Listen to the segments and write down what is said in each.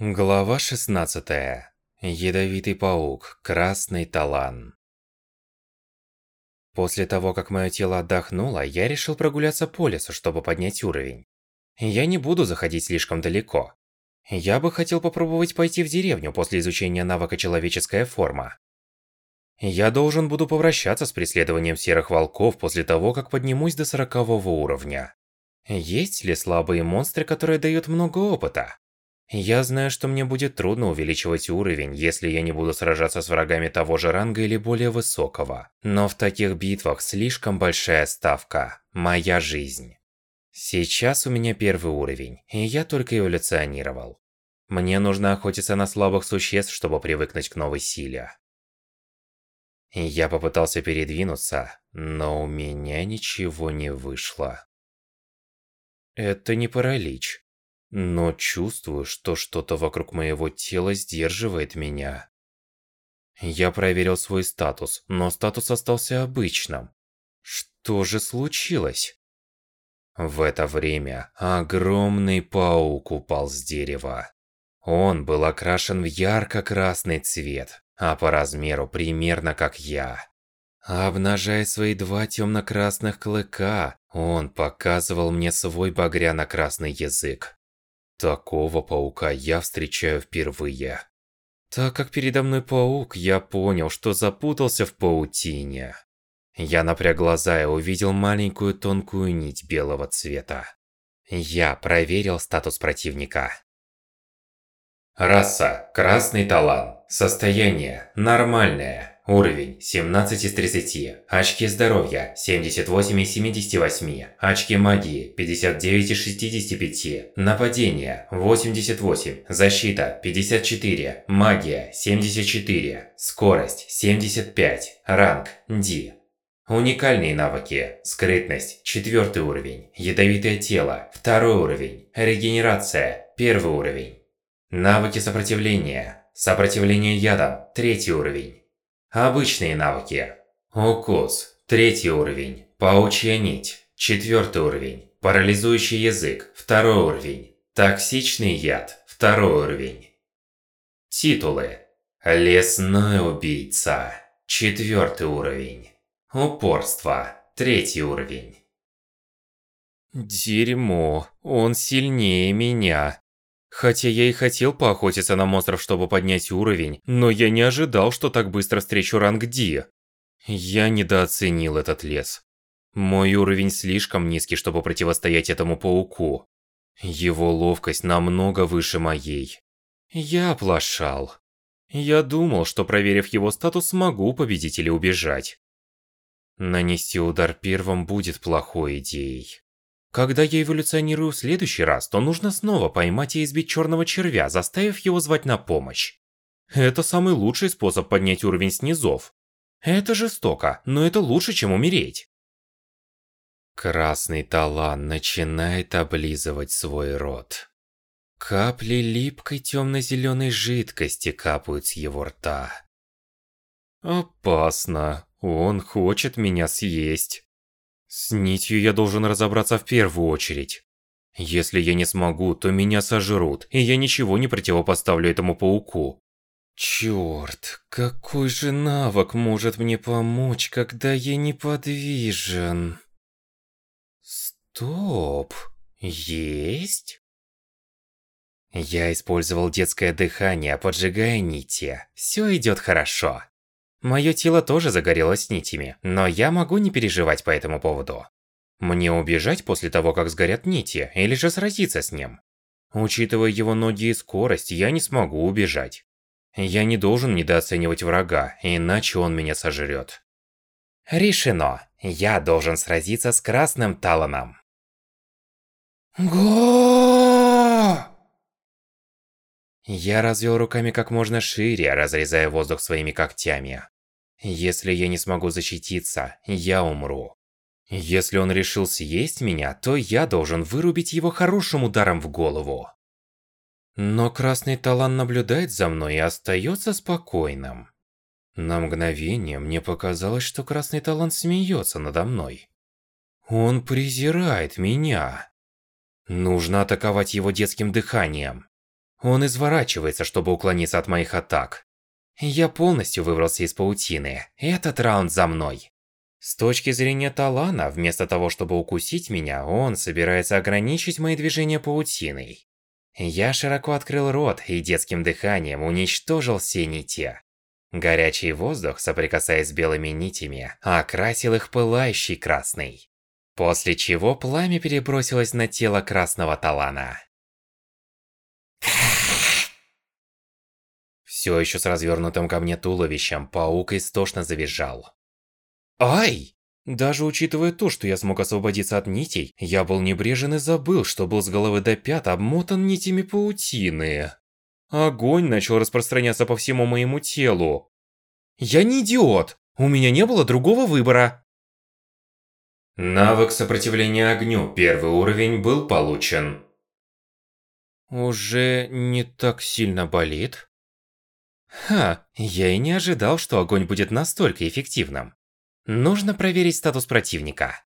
Глава 16. Ядовитый паук. Красный талан. После того, как мое тело отдохнуло, я решил прогуляться по лесу, чтобы поднять уровень. Я не буду заходить слишком далеко. Я бы хотел попробовать пойти в деревню после изучения навыка «Человеческая форма». Я должен буду повращаться с преследованием серых волков после того, как поднимусь до сорокового уровня. Есть ли слабые монстры, которые дают много опыта? Я знаю, что мне будет трудно увеличивать уровень, если я не буду сражаться с врагами того же ранга или более высокого. Но в таких битвах слишком большая ставка. Моя жизнь. Сейчас у меня первый уровень, и я только эволюционировал. Мне нужно охотиться на слабых существ, чтобы привыкнуть к новой силе. Я попытался передвинуться, но у меня ничего не вышло. Это не паралич. Но чувствую, что что-то вокруг моего тела сдерживает меня. Я проверил свой статус, но статус остался обычным. Что же случилось? В это время огромный паук упал с дерева. Он был окрашен в ярко-красный цвет, а по размеру примерно как я. Обнажая свои два темно-красных клыка, он показывал мне свой багряно-красный язык. Такого паука я встречаю впервые. Так как передо мной паук, я понял, что запутался в паутине. Я напряг глаза и увидел маленькую тонкую нить белого цвета. Я проверил статус противника. Раса – красный талант. Состояние – нормальное. Уровень 17 из 30. Очки здоровья 78 из 78. Очки магии 59 из 65. Нападение 88. Защита 54. Магия 74. Скорость 75. Ранг D. Уникальные навыки. Скрытность – четвертый уровень. Ядовитое тело – второй уровень. Регенерация – первый уровень. Навыки сопротивления. Сопротивление ядом – третий уровень. Обычные навыки. Укус. Третий уровень. Паучья нить. Четвертый уровень. Парализующий язык. Второй уровень. Токсичный яд. Второй уровень. Титулы. Лесной убийца. Четвертый уровень. Упорство. Третий уровень. Дерьмо. Он сильнее меня. Хотя я и хотел поохотиться на монстров, чтобы поднять уровень, но я не ожидал, что так быстро встречу ранг Ди. Я недооценил этот лес. Мой уровень слишком низкий, чтобы противостоять этому пауку. Его ловкость намного выше моей. Я оплошал. Я думал, что проверив его статус, смогу победить или убежать. Нанести удар первым будет плохой идеей. Когда я эволюционирую в следующий раз, то нужно снова поймать и избить черного червя, заставив его звать на помощь. Это самый лучший способ поднять уровень снизов. Это жестоко, но это лучше, чем умереть. Красный талан начинает облизывать свой рот. Капли липкой темно-зеленой жидкости капают с его рта. Опасно. Он хочет меня съесть. С нитью я должен разобраться в первую очередь. Если я не смогу, то меня сожрут, и я ничего не противопоставлю этому пауку. Чёрт, какой же навык может мне помочь, когда я неподвижен? Стоп, есть? Я использовал детское дыхание, поджигая нити. Всё идёт хорошо. Мое тело тоже загорелось нитями, но я могу не переживать по этому поводу. Мне убежать после того, как сгорят нити, или же сразиться с ним? Учитывая его ноги и скорость, я не смогу убежать. Я не должен недооценивать врага, иначе он меня сожрет. Решено. Я должен сразиться с Красным Таланом. Я развел руками как можно шире, разрезая воздух своими когтями. Если я не смогу защититься, я умру. Если он решил съесть меня, то я должен вырубить его хорошим ударом в голову. Но Красный Талан наблюдает за мной и остается спокойным. На мгновение мне показалось, что Красный Талан смеется надо мной. Он презирает меня. Нужно атаковать его детским дыханием. Он изворачивается, чтобы уклониться от моих атак. Я полностью выбрался из паутины. Этот раунд за мной. С точки зрения Талана, вместо того, чтобы укусить меня, он собирается ограничить мои движения паутиной. Я широко открыл рот и детским дыханием уничтожил все нити. Горячий воздух, соприкасаясь с белыми нитями, окрасил их пылающий красный. После чего пламя перебросилось на тело красного талана. Все еще с развернутым ко мне туловищем, паук истошно завизжал. Ай! Даже учитывая то, что я смог освободиться от нитей, я был небрежен и забыл, что был с головы до пят обмотан нитями паутины. Огонь начал распространяться по всему моему телу. Я не идиот! У меня не было другого выбора. Навык сопротивления огню, первый уровень, был получен. Уже не так сильно болит? Ха, я и не ожидал, что огонь будет настолько эффективным. Нужно проверить статус противника.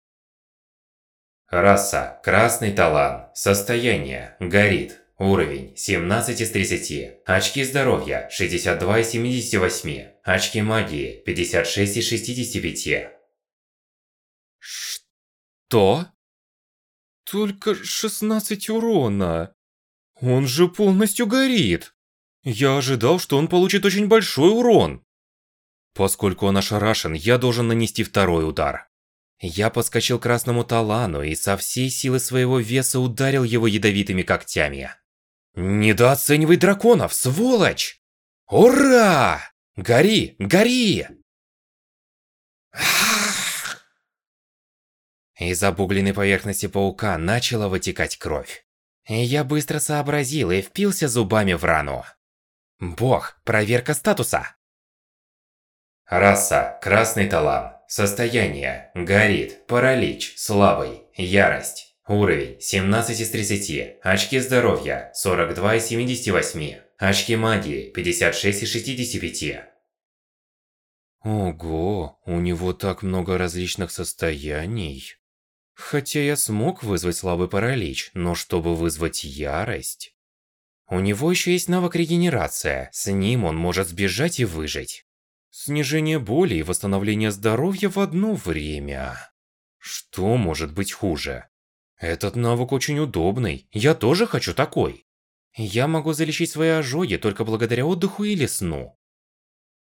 Раса. Красный талант. Состояние. Горит. Уровень 17 из 30. Очки здоровья 62 из 78. Очки магии 56 из 65. Что? Только 16 урона. Он же полностью горит. Я ожидал, что он получит очень большой урон. Поскольку он ошарашен, я должен нанести второй удар. Я подскочил к красному талану и со всей силы своего веса ударил его ядовитыми когтями. Недооценивай драконов, сволочь! Ура! Гори, гори! Из обугленной поверхности паука начала вытекать кровь. Я быстро сообразил и впился зубами в рану. Бог, проверка статуса. Раса. Красный талант. Состояние. Горит. Паралич. Слабый. Ярость. Уровень 17 из 30. Очки здоровья 42 из 78. Очки магии 56 из 65. Ого, у него так много различных состояний. Хотя я смог вызвать слабый паралич, но чтобы вызвать ярость... У него еще есть навык регенерация, с ним он может сбежать и выжить. Снижение боли и восстановление здоровья в одно время. Что может быть хуже? Этот навык очень удобный, я тоже хочу такой. Я могу залечить свои ожоги только благодаря отдыху или сну.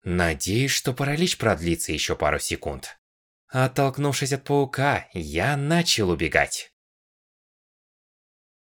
Надеюсь, что паралич продлится еще пару секунд. Оттолкнувшись от паука, я начал убегать.